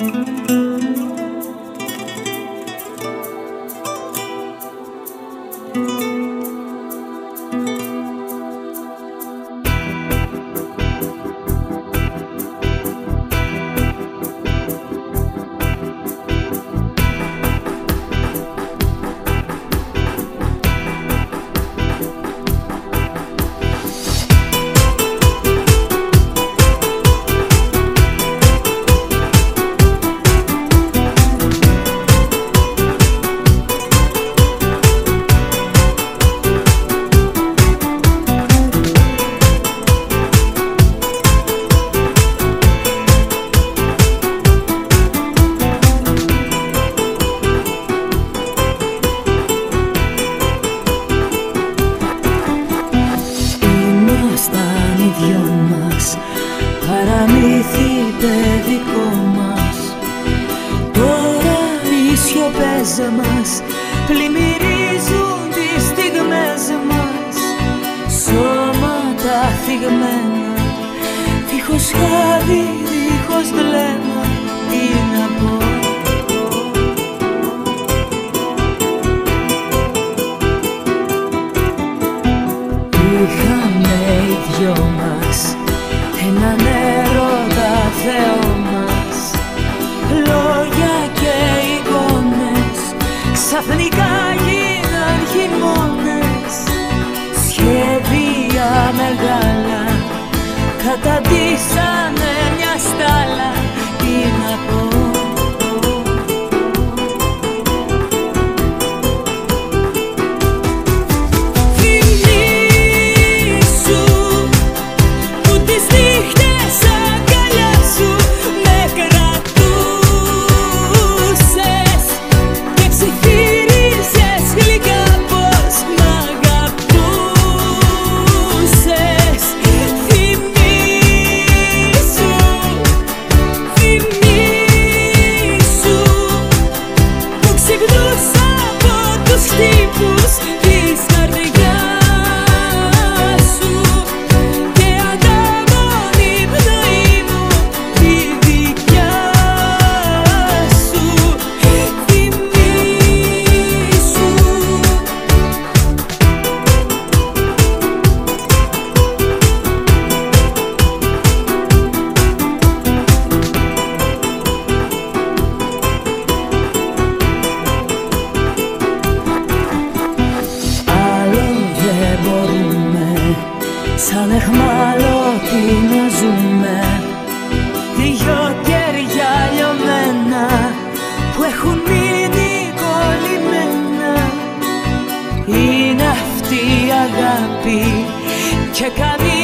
Música παραμύθι παιδικό μας. Τώρα οι σιωπές μας πλημμυρίζουν τις στιγμές μας. Σώματα θυγμένα, δίχως χάδι, δίχως βλέμμα δυο μας. Έναν έρωτα Θεό μας. Λόγια και εικόνες. Ξαφνικά γίναν χειμώνες. Σχέδια μεγάλα. Καταντήσανε μια στάλα Σαν εχμάλωτοι να ζούμε Δυο κέρια λιωμένα Που έχουν μείνει κολλημένα. Είναι αυτή η αγάπη Και κανείς δεν